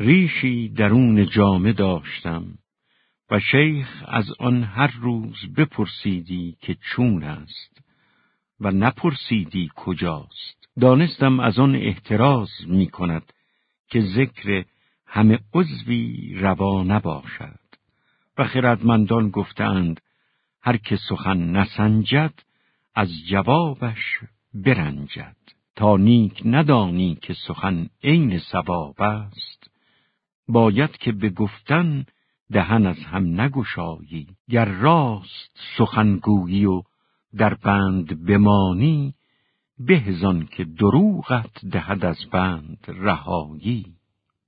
ریشی درون جامه داشتم و شیخ از آن هر روز بپرسیدی که چون است و نپرسیدی کجاست. دانستم از آن احتراز می کند که ذکر همه عضوی روا نباشد و خردمندان گفتند هر که سخن نسنجد از جوابش برنجد. تا نیک ندانی که سخن عین سباب است باید که به گفتن دهن از هم نگشایی. گر راست سخنگویی و در بند بمانی بهزان که دروغت دهد از بند رهایی.